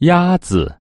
鸭子。